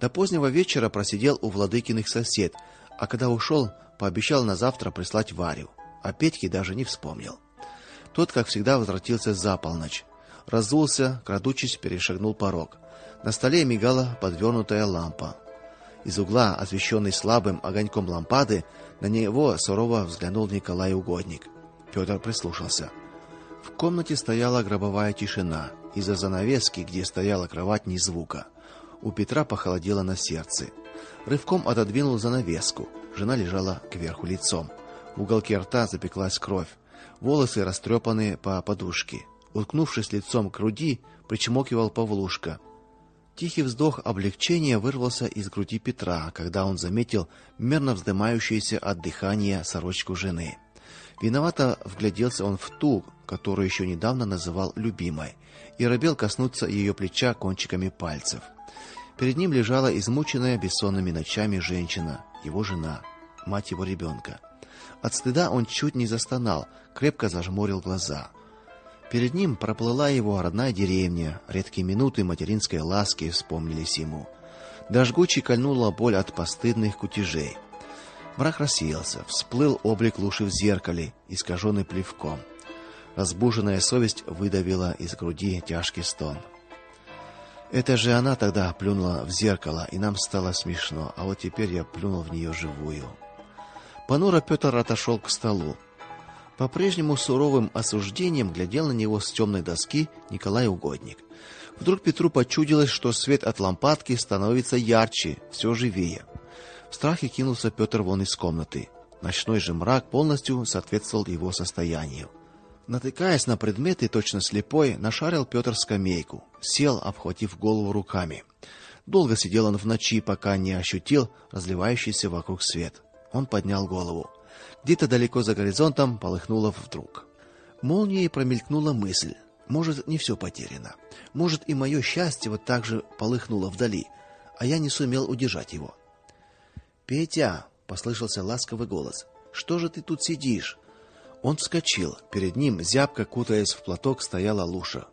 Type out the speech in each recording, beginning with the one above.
До позднего вечера просидел у Владыкиных сосед, а когда ушел, пообещал на завтра прислать Варю. А Петьки даже не вспомнил. Тот, как всегда, возвратился за полночь. Разулся, крадучись, перешагнул порог. На столе мигала подвернутая лампа. Из угла, освещенный слабым огоньком лампады, на него сурово взглянул Николай Угодник. Петр прислушался. В комнате стояла гробовая тишина. Из-за занавески, где стояла кровать, ни звука. У Петра похолодело на сердце. Рывком отодвинул занавеску. Жена лежала кверху лицом. В уголке рта запеклась кровь. Волосы растрепаны по подушке. Уткнувшись лицом к груди, причмокивал Павлушка. Тихий вздох облегчения вырвался из груди Петра, когда он заметил мерно вздымающуюся от дыхания сорочку жены. Виновато вгляделся он в ту, которую еще недавно называл любимой, и робел коснуться ее плеча кончиками пальцев. Перед ним лежала измученная бессонными ночами женщина, его жена, мать его ребенка. От стыда он чуть не застонал, крепко зажмурил глаза. Перед ним проплыла его родная деревня, редкие минуты материнской ласки вспомнились ему. До жгучей кольнула боль от постыдных кутежей. Мрак рассеялся, всплыл облик Луши в зеркале, искаженный плевком. Разбуженная совесть выдавила из груди тяжкий стон. Это же она тогда плюнула в зеркало, и нам стало смешно, а вот теперь я плюнул в нее живую. Понуро Петр отошел к столу. По-прежнему суровым осуждением глядел на него с темной доски Николай Угодник. Вдруг Петру почудилось, что свет от лампадки становится ярче, все живее. В страхе кинулся Петр вон из комнаты. Ночной же мрак полностью соответствовал его состоянию. Натыкаясь на предметы, точно слепой, нашарил Петр скамейку, сел, обхватив голову руками. Долго сидел он в ночи, пока не ощутил разливающийся вокруг свет. Он поднял голову. Где-то далеко за горизонтом полыхнуло вдруг. Молнией промелькнула мысль: может, не все потеряно. Может, и мое счастье вот так же полыхнуло вдали, а я не сумел удержать его. "Петя", послышался ласковый голос. "Что же ты тут сидишь?" Он вскочил. Перед ним, зябко кутаясь в платок, стояла Луша.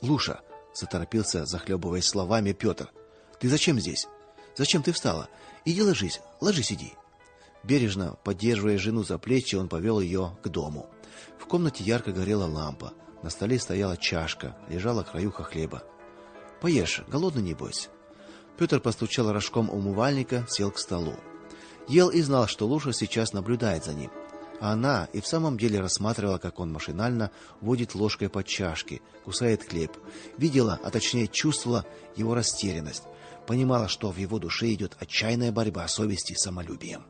"Луша", заторопился, захлебываясь словами Петр. "Ты зачем здесь? Зачем ты встала? Иди ложись, ложись иди". Бережно поддерживая жену за плечи, он повел ее к дому. В комнате ярко горела лампа. На столе стояла чашка, лежала краюха хлеба. Поешь, голодный не бойся. Петр постучал рожком умывальника, сел к столу. Ел и знал, что Луша сейчас наблюдает за ним. Она и в самом деле рассматривала, как он машинально водит ложкой по чашке, кусает хлеб. Видела, а точнее чувствовала его растерянность, понимала, что в его душе идет отчаянная борьба совести с самолюбием.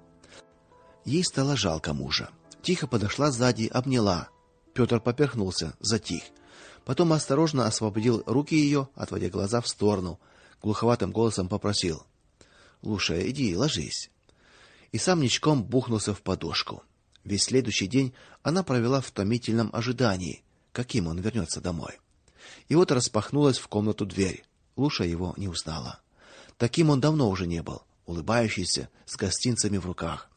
Ей стало жалко мужа. Тихо подошла сзади, обняла. Петр поперхнулся, затих. Потом осторожно освободил руки ее, отводя глаза в сторону, глуховатым голосом попросил: "Луша, иди, ложись". И сам ничком бухнулся в подушку. Весь следующий день она провела в томительном ожидании, каким он вернется домой. И вот распахнулась в комнату дверь. Луша его не узнала. Таким он давно уже не был, улыбающийся, с гостинцами в руках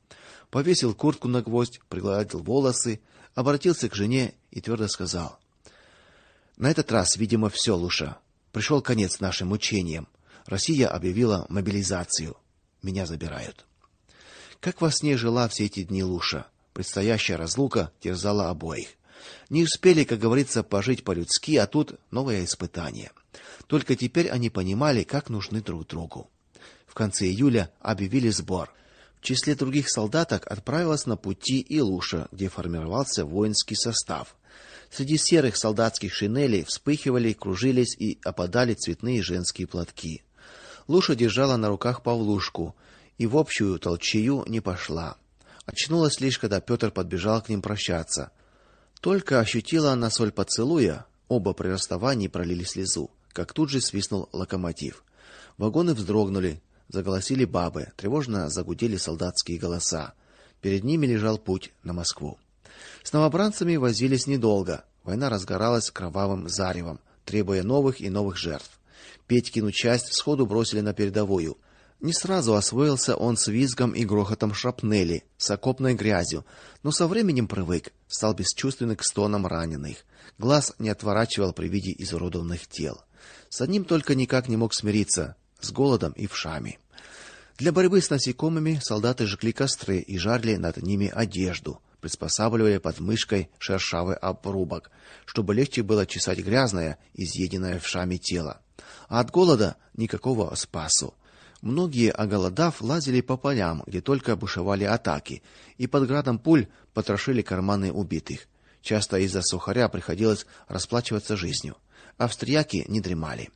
повесил куртку на гвоздь, пригладил волосы, обратился к жене и твердо сказал: "На этот раз, видимо, все, Луша. Пришел конец нашим мучениям. Россия объявила мобилизацию. Меня забирают". Как во сне жила все эти дни Луша. Предстоящая разлука терзала обоих. Не успели, как говорится, пожить по-людски, а тут новое испытание. Только теперь они понимали, как нужны друг другу. В конце июля объявили сбор. В числе других солдаток отправилась на пути и Луша, где формировался воинский состав. Среди серых солдатских шинелей вспыхивали, кружились и опадали цветные женские платки. Луша держала на руках Павлушку и в общую толчею не пошла. Очнулась лишь, когда Петр подбежал к ним прощаться. Только ощутила она соль поцелуя, оба при расставании пролили слезу, как тут же свистнул локомотив. Вагоны вздрогнули, заголосили бабы, тревожно загудели солдатские голоса. Перед ними лежал путь на Москву. С новобранцами возились недолго. Война разгоралась кровавым заревом, требуя новых и новых жертв. Петькину часть сходу бросили на передовую. Не сразу освоился он с визгом и грохотом шрапнели, с окопной грязью, но со временем привык, стал бесчувственным к стонам раненых. Глаз не отворачивал при виде изуродованных тел. С одним только никак не мог смириться с голодом и вшами. Для борьбы с насекомыми солдаты жгли костры и жарили над ними одежду, приспосабливая под мышкой шершавый обрубок, чтобы легче было чесать грязное, изъеденное вшами тело. А от голода никакого спасу. Многие, оголодав, лазили по полям, где только бушевали атаки, и под градом пуль потрошили карманы убитых. Часто из-за сухаря приходилось расплачиваться жизнью. Австрияки не дремали.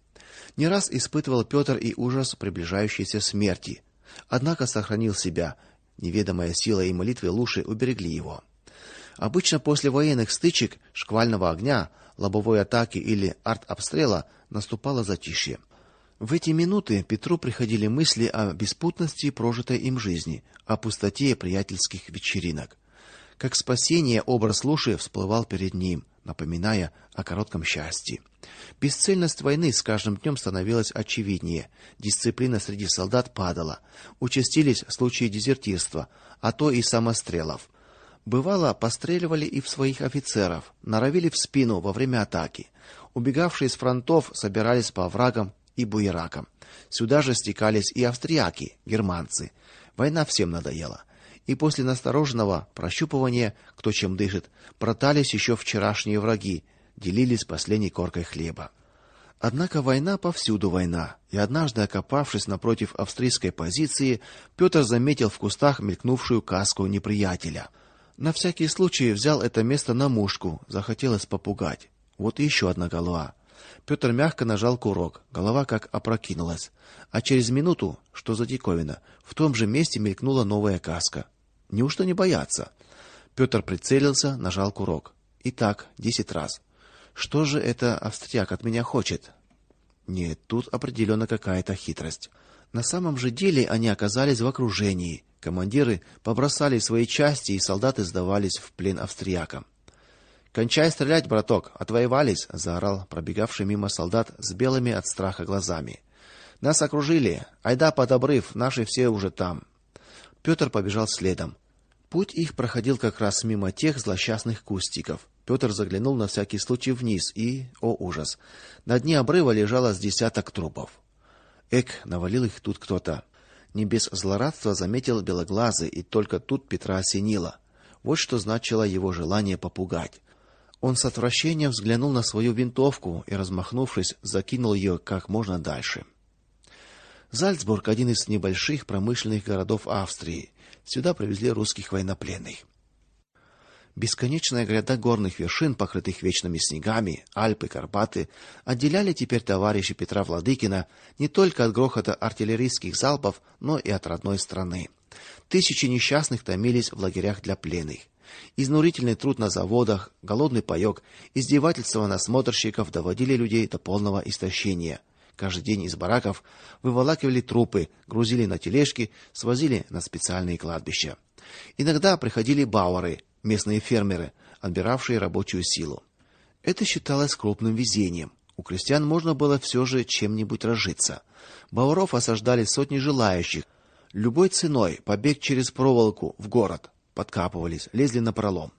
Не раз испытывал Петр и ужас приближающейся смерти, однако сохранил себя. Неведомая сила и молитвы Луши уберегли его. Обычно после военных стычек, шквального огня, лобовой атаки или артобстрела наступало затишье. В эти минуты Петру приходили мысли о беспутности прожитой им жизни, о пустоте приятельских вечеринок. Как спасение образ Луши всплывал перед ним, напоминая о коротком счастье. Бесцельность войны с каждым днем становилась очевиднее. Дисциплина среди солдат падала. Участились случаи дезертирства, а то и самострелов. Бывало, постреливали и в своих офицеров, норовили в спину во время атаки. Убегавшие с фронтов собирались по оврагам и буеракам. Сюда же стекались и австрияки, германцы. Война всем надоела. И после настороженного прощупывания, кто чем дышит, протались еще вчерашние враги, делились последней коркой хлеба. Однако война повсюду война, и однажды, окопавшись напротив австрийской позиции, Петр заметил в кустах мелькнувшую каску неприятеля. На всякий случай взял это место на мушку, захотелось попугать. Вот еще одна голова. Петр мягко нажал курок. Голова как опрокинулась, а через минуту, что за диковина, в том же месте мелькнула новая каска. Неужто не бояться? Петр прицелился, нажал курок. И так десять раз. Что же это австрияк от меня хочет? Нет, тут определенно какая-то хитрость. На самом же деле они оказались в окружении. Командиры побросали свои части, и солдаты сдавались в плен австриякам. "Кончай стрелять, браток, отвоевались", заорал пробегавший мимо солдат с белыми от страха глазами. "Нас окружили. Айда под обрыв, наши все уже там". Петр побежал следом. Путь их проходил как раз мимо тех злосчастных кустиков. Петр заглянул на всякий случай вниз и, о ужас, на дне обрыва лежало с десяток трупов. Эк, навалил их тут кто-то. Не без злорадства заметил белоглазый, и только тут Петра осенило. Вот что значило его желание попугать. Он с отвращением взглянул на свою винтовку и, размахнувшись, закинул ее как можно дальше. Зальцбург один из небольших промышленных городов Австрии. Сюда привезли русских военнопленных. Бесконечная гряда горных вершин, покрытых вечными снегами, Альпы, Карпаты, отделяли теперь товарища Петра Владыкина не только от грохота артиллерийских залпов, но и от родной страны. Тысячи несчастных томились в лагерях для пленных. Изнурительный труд на заводах, голодный паёк, издевательства насмотрщиков доводили людей до полного истощения. Каждый день из бараков выволакивали трупы, грузили на тележки, свозили на специальные кладбища. Иногда приходили бауэры, местные фермеры, отбиравшие рабочую силу. Это считалось крупным везением. У крестьян можно было все же чем-нибудь разжиться. Бауэров осаждали сотни желающих. Любой ценой побег через проволоку в город. Подкапывались, лезли на пролом.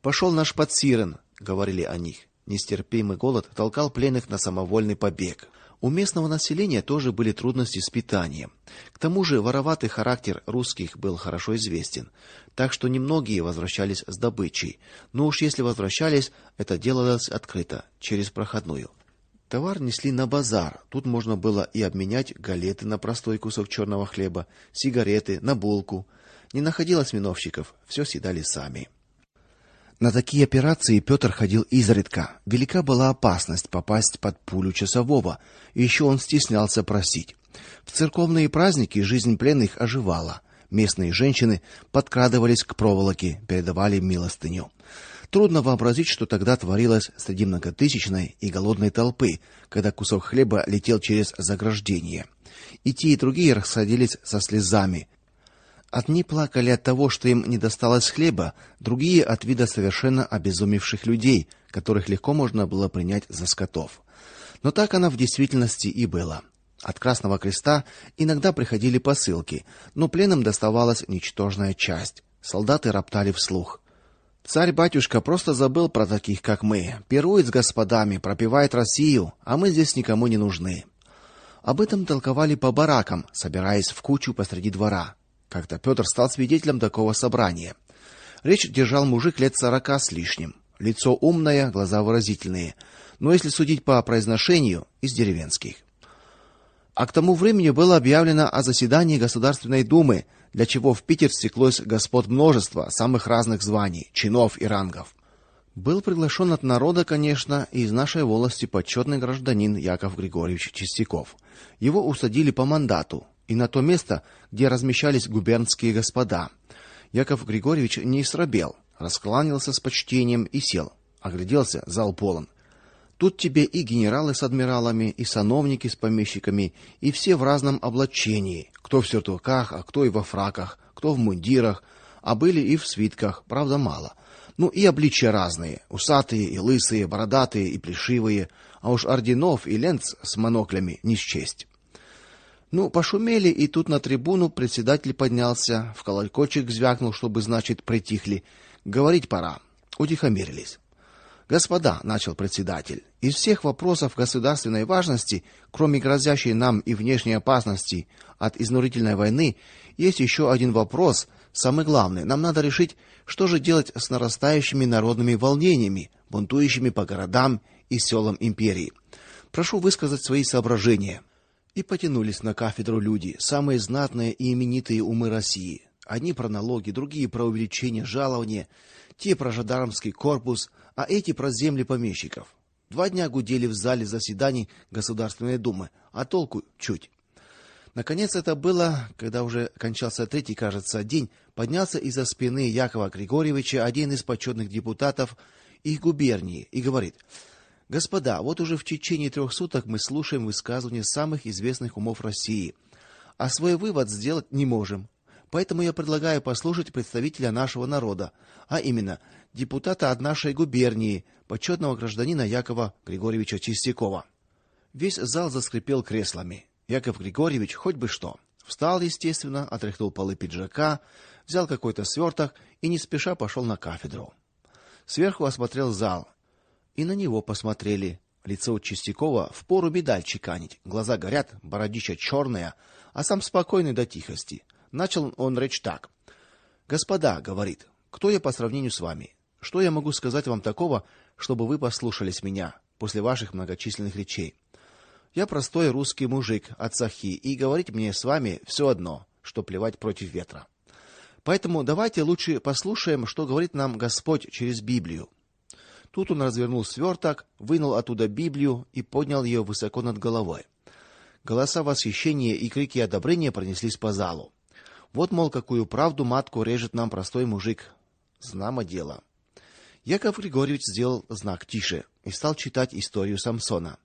Пошел наш подсирен, говорили о них. Нестерпимый голод толкал пленных на самовольный побег. У местного населения тоже были трудности с питанием. К тому же вороватый характер русских был хорошо известен, так что немногие возвращались с добычей. Но уж если возвращались, это делалось открыто, через проходную. Товар несли на базар. Тут можно было и обменять галеты на простой кусок черного хлеба, сигареты на булку. Не находилось миновщиков, все съедали сами. На такие операции Петр ходил изредка. Велика была опасность попасть под пулю часового, и еще он стеснялся просить. В церковные праздники жизнь пленных оживала. Местные женщины подкрадывались к проволоке, передавали милостыню. Трудно вообразить, что тогда творилось среди многотысячной и голодной толпы, когда кусок хлеба летел через заграждение. И те, и другие расходились со слезами, Одни плакали от того, что им не досталось хлеба, другие от вида совершенно обезумевших людей, которых легко можно было принять за скотов. Но так оно в действительности и было. От Красного Креста иногда приходили посылки, но пленным доставалась ничтожная часть. Солдаты роптали вслух: Царь-батюшка просто забыл про таких, как мы. Пирует с господами, пропивает Россию, а мы здесь никому не нужны. Об этом толковали по баракам, собираясь в кучу посреди двора. Как-то Петр стал свидетелем такого собрания. Речь держал мужик лет сорока с лишним. Лицо умное, глаза выразительные, но если судить по произношению, из деревенских. А к тому времени было объявлено о заседании Государственной Думы, для чего в Питер стеклось господ множество самых разных званий, чинов и рангов. Был приглашен от народа, конечно, и из нашей волости почетный гражданин Яков Григорьевич Чистяков. Его усадили по мандату и на то место, где размещались губернские господа. Яков Григорьевич не срабел, раскланялся с почтением и сел. Огляделся, зал полон. Тут тебе и генералы с адмиралами, и сановники с помещиками, и все в разном облачении, кто в сюртуках, а кто и во фраках, кто в мундирах, а были и в свитках, правда, мало. Ну и обличья разные: усатые и лысые, бородатые и плешивые, а уж орденов и ленц с моноклями не счесть. Ну, пошумели, и тут на трибуну председатель поднялся, в колокольчик звякнул, чтобы, значит, притихли. Говорить пора. Утихомирились. Господа, начал председатель. Из всех вопросов государственной важности, кроме грозящей нам и внешней опасности от изнурительной войны, есть еще один вопрос, самый главный. Нам надо решить, что же делать с нарастающими народными волнениями, бунтующими по городам и селам империи. Прошу высказать свои соображения. И потянулись на кафедру люди, самые знатные и именитые умы России. Одни про налоги, другие про увеличение жалования, те про жандармский корпус, а эти про земли помещиков. Два дня гудели в зале заседаний Государственной Думы, а толку чуть. Наконец это было, когда уже кончался третий, кажется, день, поднялся из-за спины Якова Григорьевича один из почетных депутатов их губернии и говорит: "Господа, вот уже в течение трех суток мы слушаем высказывания самых известных умов России, а свой вывод сделать не можем. Поэтому я предлагаю послушать представителя нашего народа, а именно депутата от нашей губернии, почетного гражданина Якова Григорьевича Чистякова". Весь зал заскрипел креслами. Яков Григорьевич хоть бы что. Встал, естественно, отряхнул полы пиджака, взял какой-то сверток и не спеша пошел на кафедру. Сверху осмотрел зал, и на него посмотрели. Лицо у Чистякова впору медаль чеканить. Глаза горят, бородища черная, а сам спокойный до тихости. Начал он речь так: "Господа, говорит, кто я по сравнению с вами? Что я могу сказать вам такого, чтобы вы послушались меня после ваших многочисленных речей? Я простой русский мужик от Сахи, и говорить мне с вами все одно, что плевать против ветра. Поэтому давайте лучше послушаем, что говорит нам Господь через Библию. Тут он развернул сверток, вынул оттуда Библию и поднял ее высоко над головой. Голоса восхищения и крики одобрения пронеслись по залу. Вот мол какую правду матку режет нам простой мужик. Знамо дело. Яков Григорьевич сделал знак тише и стал читать историю Самсона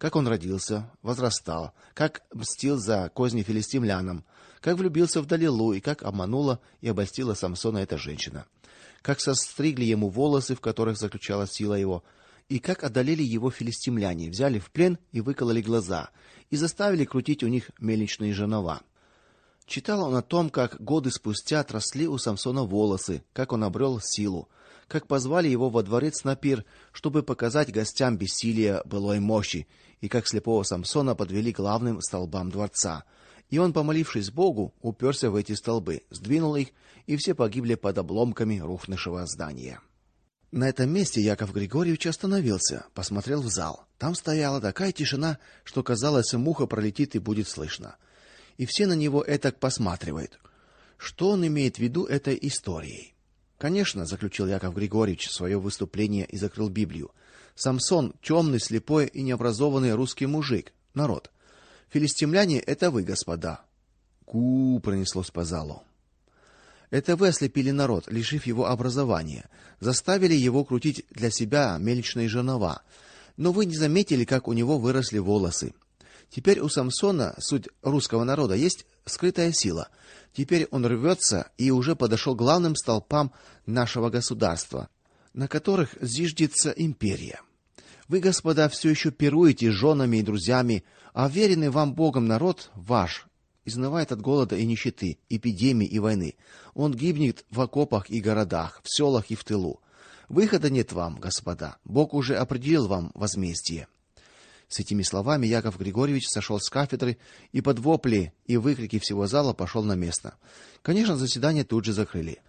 как он родился, возрастал, как мстил за козни филистимлянам, как влюбился в Далилу и как обманула и обольстила Самсона эта женщина. Как состригли ему волосы, в которых заключалась сила его, и как одолели его филистимляне, взяли в плен и выкололи глаза, и заставили крутить у них мельничные жернова. Читал он о том, как годы спустя отросли у Самсона волосы, как он обрел силу, как позвали его во дворец на пир, чтобы показать гостям бессилие былой мощи, и как слепого Самсона подвели главным столбам дворца. И он, помолившись Богу, уперся в эти столбы, сдвинул их, и все погибли под обломками рухнувшего здания. На этом месте Яков Григорьевич остановился, посмотрел в зал. Там стояла такая тишина, что казалось, муха пролетит и будет слышно. И все на него этак посматривают. Что он имеет в виду этой историей? Конечно, заключил Яков Григорьевич свое выступление и закрыл Библию. Самсон темный, слепой и необразованный русский мужик, народ. Филистимляне это вы, господа. Ку пронеслось по залу. Это вы ослепили народ, лишив его образования, заставили его крутить для себя мельничные жернова. Но вы не заметили, как у него выросли волосы. Теперь у Самсона, суть русского народа, есть скрытая сила. Теперь он рвется и уже подошел к главным столпам нашего государства, на которых зиждется империя. Вы, господа, все еще пируете с женами и друзьями, а веренный вам Богом народ ваш изнывает от голода и нищеты, эпидемии и войны. Он гибнет в окопах и городах, в селах и в тылу. Выхода нет вам, господа. Бог уже определил вам возмездие. С этими словами Яков Григорьевич сошел с кафедры и под вопли и выкрики всего зала пошел на место. Конечно, заседание тут же закрыли.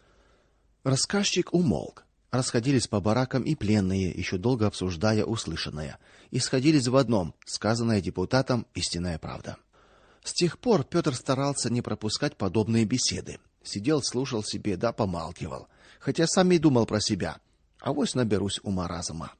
Рассказчик умолк. Расходились по баракам и пленные, еще долго обсуждая услышанное, и сходились в одном: сказанное депутатом истинная правда. С тех пор Петр старался не пропускать подобные беседы. Сидел, слушал себе, да помалкивал, хотя сам и думал про себя: авось наберусь ума разума.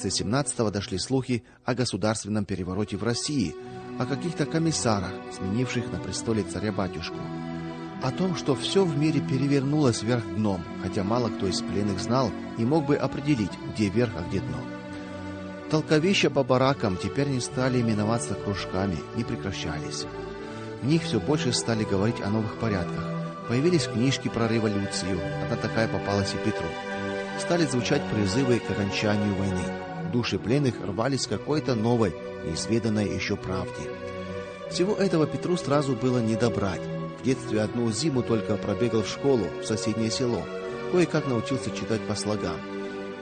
Конце 17-го дошли слухи о государственном перевороте в России, о каких-то комиссарах, сменивших на престоле царя-батюшку, о том, что все в мире перевернулось вверх дном, хотя мало кто из пленных знал и мог бы определить, где верх, а где дно. Толковища по баракам теперь не стали именоваться кружками, не прекращались. В них все больше стали говорить о новых порядках. Появились книжки про революцию, одна такая попалась и Петру стали звучать призывы к окончанию войны. Души пленных рвались к какой-то новой, неизведанной еще правде. Всего этого Петру сразу было не добрать. В детстве одну зиму только пробегал в школу в соседнее село, кое-как научился читать по слогам.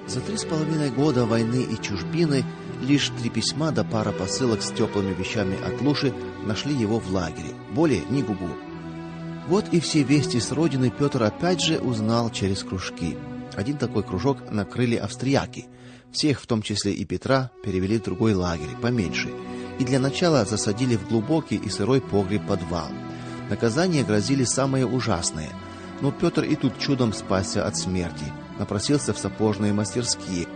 За три с половиной года войны и чужбины лишь три письма да пара посылок с теплыми вещами от Луши нашли его в лагере. Более ни губу. Вот и все вести с родины Петр опять же узнал через кружки. Один такой кружок накрыли австрияки. Всех, в том числе и Петра, перевели в другой лагерь, поменьше, и для начала засадили в глубокий и сырой погреб-подвал. Наказание грозили самое ужасное. Но Петр и тут чудом спасся от смерти, напросился в сапожные мастерские.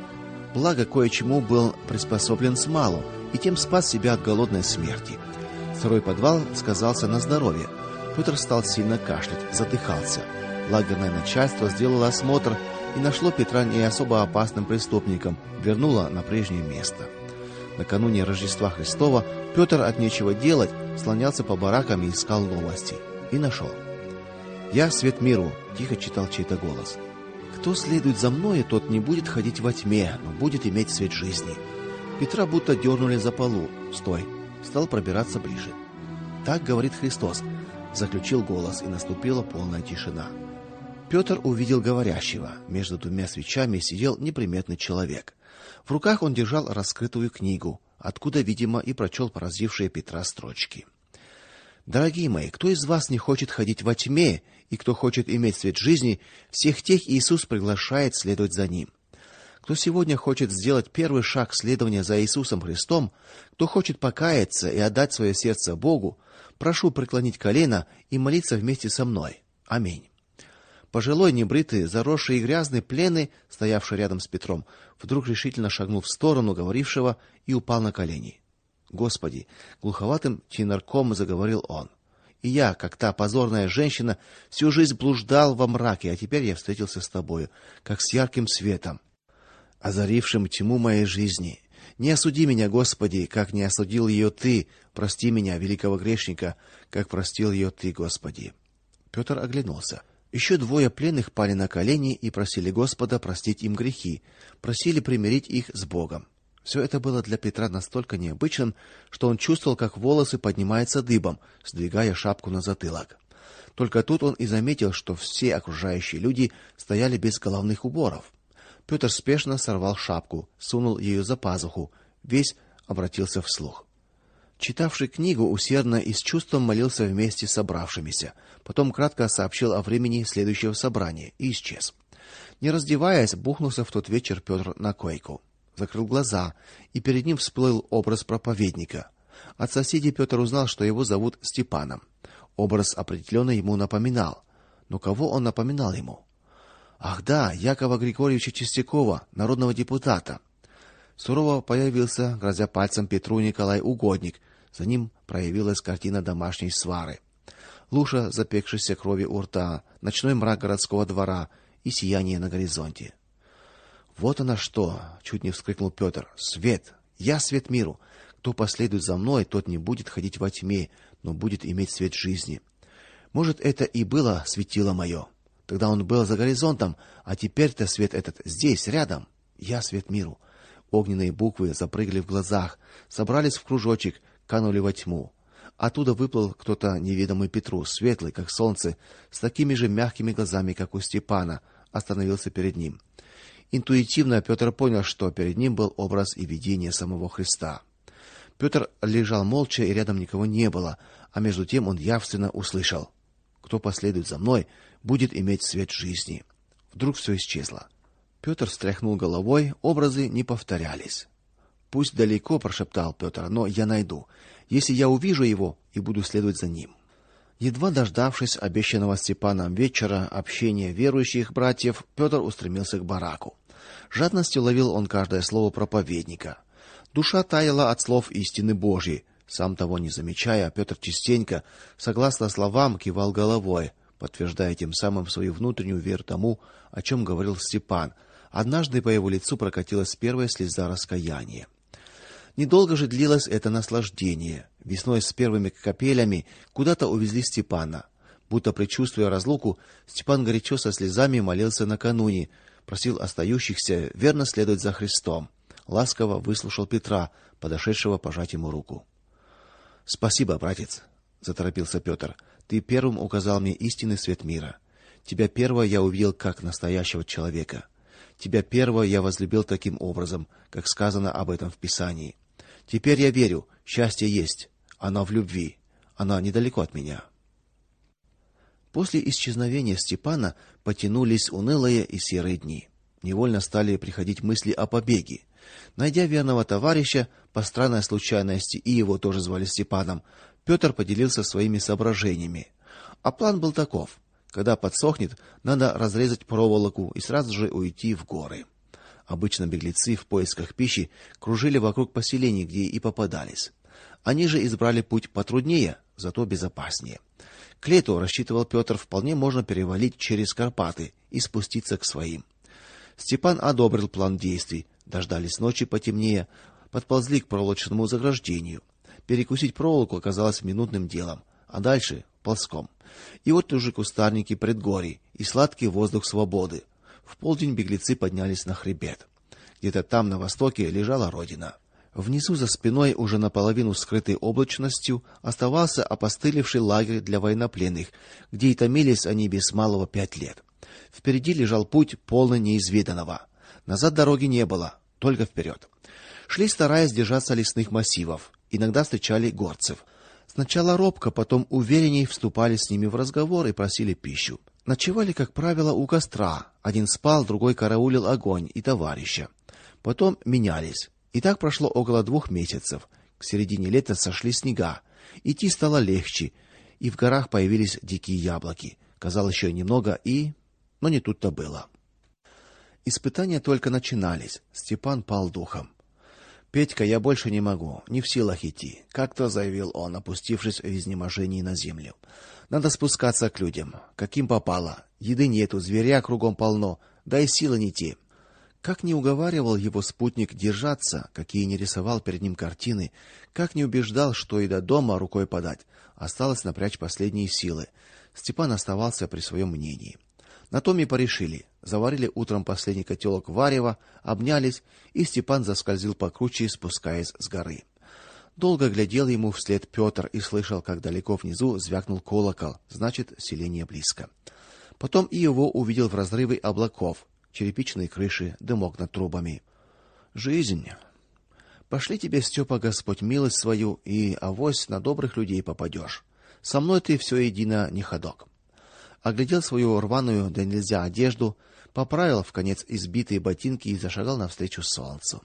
Благо кое-чему был приспособлен с малу, и тем спас себя от голодной смерти. Сырой подвал сказался на здоровье. Петр стал сильно кашлять, задыхался. Лагерное начальство сделало осмотр и нашло Петра не особо опасным преступником, вернуло на прежнее место. Накануне Рождества Христова Петр от нечего делать слонялся по баракам и искал новости. И нашел. «Я свет миру», — тихо читал чей-то голос. «Кто следует за мной, тот не будет ходить во тьме, но будет иметь свет жизни». Петра будто дернули за полу. «Стой!» Стал пробираться ближе. «Так говорит Христос», — заключил голос, и наступила полная тишина. Петр увидел говорящего. Между двумя свечами сидел неприметный человек. В руках он держал раскрытую книгу, откуда, видимо, и прочел поразившие Петра строчки. Дорогие мои, кто из вас не хочет ходить во тьме, и кто хочет иметь свет жизни, всех тех Иисус приглашает следовать за ним. Кто сегодня хочет сделать первый шаг следования за Иисусом Христом, кто хочет покаяться и отдать свое сердце Богу, прошу преклонить колено и молиться вместе со мной. Аминь. Пожилой, небритый, заросший и грязный пленный, стоявший рядом с Петром, вдруг решительно шагнул в сторону говорившего и упал на колени. "Господи", глуховатым тенорком заговорил он. "И я, как та позорная женщина, всю жизнь блуждал во мраке, а теперь я встретился с тобою, как с ярким светом, озарившим тьму моей жизни. Не осуди меня, Господи, как не осудил ее ты. Прости меня, великого грешника, как простил ее ты, Господи". Петр оглянулся. Еще двое пленных пали на колени и просили Господа простить им грехи, просили примирить их с Богом. Все это было для Петра настолько необычным, что он чувствовал, как волосы поднимаются дыбом, сдвигая шапку на затылок. Только тут он и заметил, что все окружающие люди стояли без головных уборов. Петр спешно сорвал шапку, сунул ее за пазуху, весь обратился вслух. Читавший книгу усердно и с чувством молился вместе с собравшимися. Потом кратко сообщил о времени следующего собрания и исчез. Не раздеваясь, бухнулся в тот вечер Петр на койку. Закрыл глаза, и перед ним всплыл образ проповедника. От соседей Петр узнал, что его зовут Степаном. Образ определенно ему напоминал. Но кого он напоминал ему? Ах да, Якова Григорьевича Чистякова, народного депутата. Сурово появился, грозя пальцем Петру Николай Угодник. За ним проявилась картина домашней свары. Луша запекшейся крови у рта, ночной мрак городского двора и сияние на горизонте. Вот она что, чуть не вскрикнул Петр. Свет, я свет миру. Кто последует за мной, тот не будет ходить во тьме, но будет иметь свет жизни. Может, это и было светило мое. Тогда он был за горизонтом, а теперь-то свет этот здесь, рядом. Я свет миру. Огненные буквы запрыгали в глазах, собрались в кружочек, канули во тьму. Оттуда выплыл кто-то неведомый Петру, светлый, как солнце, с такими же мягкими глазами, как у Степана, остановился перед ним. Интуитивно Петр понял, что перед ним был образ и видение самого Христа. Петр лежал молча, и рядом никого не было, а между тем он явственно услышал: кто последует за мной, будет иметь свет жизни. Вдруг все исчезло. Петр встряхнул головой, образы не повторялись. Пусть далеко, прошептал Петр, но я найду. Если я увижу его и буду следовать за ним. Едва дождавшись обещанного Степаном вечера общения верующих братьев, Петр устремился к бараку. Жадностью ловил он каждое слово проповедника. Душа таяла от слов истины Божьей. Сам того не замечая, Петр частенько, согласно словам, кивал головой, подтверждая тем самым свою внутреннюю веру тому, о чем говорил Степан. Однажды по его лицу прокатилась первая слеза раскаяния. Недолго же длилось это наслаждение. Весной с первыми капелями куда-то увезли Степана. Будто предчувствуя разлуку, Степан горячо со слезами молился накануне, просил остающихся верно следовать за Христом. Ласково выслушал Петра, подошедшего пожать ему руку. Спасибо, братец, заторопился Петр. Ты первым указал мне истинный свет мира. Тебя первого я увидел как настоящего человека. Тебя первого я возлюбил таким образом, как сказано об этом в Писании. Теперь я верю, счастье есть, оно в любви. Оно недалеко от меня. После исчезновения Степана потянулись унылые и серые дни. Невольно стали приходить мысли о побеге. Найдя верного товарища, по странной случайности и его тоже звали Степаном, Петр поделился своими соображениями. А план был таков: когда подсохнет, надо разрезать проволоку и сразу же уйти в горы. Обычно беглецы в поисках пищи кружили вокруг поселений, где и попадались. Они же избрали путь потруднее, зато безопаснее. К лету, рассчитывал Петр, вполне можно перевалить через Карпаты и спуститься к своим. Степан одобрил план действий. Дождались ночи потемнее, подползли к проволочному заграждению. Перекусить проволоку оказалось минутным делом, а дальше ползком. И вот уже кустарники предгорий и сладкий воздух свободы. В полдень беглецы поднялись на хребет. Где-то там на востоке лежала родина. Внизу за спиной, уже наполовину скрытый облачностью, оставался опостылевший лагерь для военнопленных, где и томились они без малого пять лет. Впереди лежал путь полный неизведанного. Назад дороги не было, только вперед. Шли, стараясь держаться лесных массивов. Иногда встречали горцев. Сначала робко, потом уверенней вступали с ними в разговор и просили пищу. Ночевали, как правило, у костра. Один спал, другой караулил огонь и товарища. Потом менялись. И так прошло около двух месяцев. К середине лета сошли снега. Идти стало легче, и в горах появились дикие яблоки. Казалось еще немного и, но не тут-то было. Испытания только начинались. Степан пал духом. Петька, я больше не могу, не в силах идти, как-то заявил он, опустившись в изнеможении на землю. Надо спускаться к людям, каким попало. Еды нету, зверя кругом полно, да и силы не те. Как не уговаривал его спутник держаться, какие не рисовал перед ним картины, как не убеждал, что и до дома рукой подать, осталось напрячь последние силы. Степан оставался при своем мнении. На том и порешили. Заварили утром последний котелок варева, обнялись, и Степан заскользил по круче, спускаясь с горы. Долго глядел ему вслед Петр и слышал, как далеко внизу звякнул колокол, значит, селение близко. Потом и его увидел в разрыве облаков, черепичные крыши, дымок над трубами. Жизнь. Пошли тебе, Степа, Господь милость свою, и авось на добрых людей попадешь. Со мной ты все едино не ходок. Оглядел свою рваную да нельзя одежду, поправил в конец избитые ботинки и зашагал навстречу солнцу.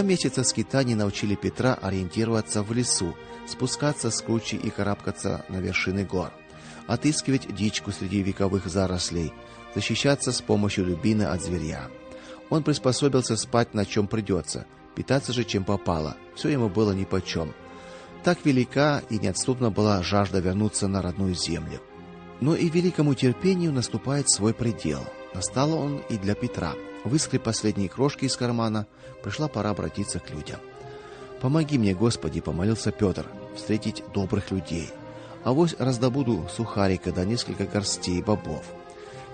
Два месяца скитаний научили Петра ориентироваться в лесу, спускаться с кручи и карабкаться на вершины гор, отыскивать дичку среди вековых зарослей, защищаться с помощью любины от зверя. Он приспособился спать на чем придется, питаться же чем попало. Все ему было нипочем. Так велика и неотступна была жажда вернуться на родную землю. Но и великому терпению наступает свой предел. Настало он и для Петра. Выскреб последние крошки из кармана, пришла пора обратиться к людям. Помоги мне, Господи, помолился Петр, встретить добрых людей. А вось раздобуду сухарика да несколько горстей бобов.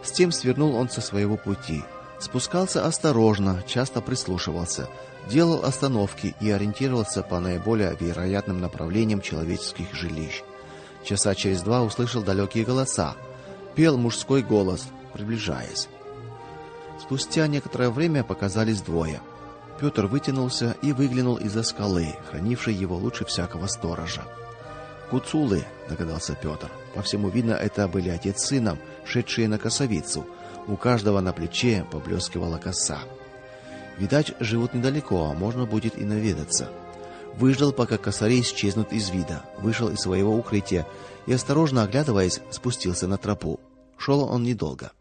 С тем свернул он со своего пути. Спускался осторожно, часто прислушивался, делал остановки и ориентировался по наиболее вероятным направлениям человеческих жилищ. Часа через два услышал далекие голоса. Пел мужской голос, приближаясь. Спустя некоторое время показались двое. Петр вытянулся и выглянул из-за скалы, хранившей его лучше всякого сторожа. Куцулы, догадался Петр. По всему видно, это были отец с сыном, шедшие на косовицу. У каждого на плече поблескивала коса. Видать, живут недалеко, а можно будет и наведаться. Выждал, пока косари исчезнут из вида, вышел из своего укрытия и осторожно оглядываясь, спустился на тропу. Шел он недолго.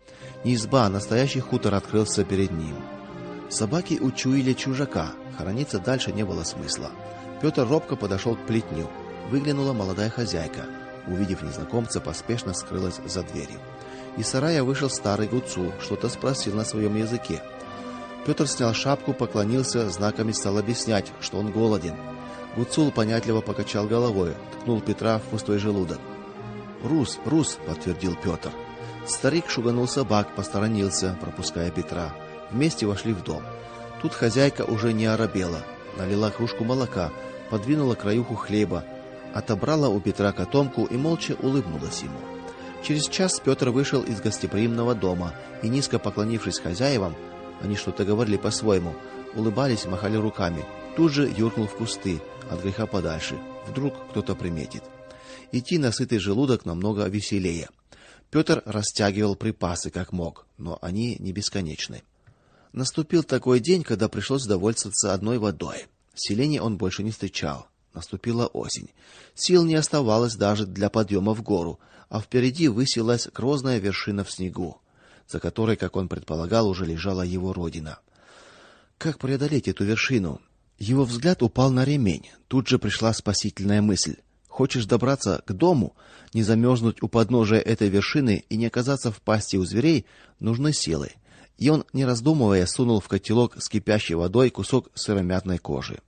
Не изба, а настоящий хутор открылся перед ним. Собаки учуяли чужака, хорониться дальше не было смысла. Петр робко подошел к плетню. Выглянула молодая хозяйка. Увидев незнакомца, поспешно скрылась за дверью. Из сарая вышел старый гуцул, что-то спросил на своем языке. Петр снял шапку, поклонился, знаками стал объяснять, что он голоден. Гуцул понятливо покачал головой, ткнул Петра в пустой желудок. "Рус, рус", подтвердил Петр. Старик шуганул собак, посторонился, пропуская Петра. Вместе вошли в дом. Тут хозяйка уже не оробела, налила кружку молока, подвинула краюху хлеба, отобрала у Петра котомку и молча улыбнулась ему. Через час Петр вышел из гостеприимного дома и низко поклонившись хозяевам, они что-то говорили по-своему, улыбались, махали руками. Тут же юркнул в кусты, от греха подальше. Вдруг кто-то приметит. Идти на сытый желудок намного веселее. Петр растягивал припасы как мог, но они не бесконечны. Наступил такой день, когда пришлось довольствоваться одной водой. Селений он больше не встречал. Наступила осень. Сил не оставалось даже для подъема в гору, а впереди высилась грозная вершина в снегу, за которой, как он предполагал, уже лежала его родина. Как преодолеть эту вершину? Его взгляд упал на ремень. Тут же пришла спасительная мысль. Хочешь добраться к дому, не замерзнуть у подножия этой вершины и не оказаться в пасти у зверей, нужны силы. И он, не раздумывая, сунул в котелок с кипящей водой кусок сыромятной кожи.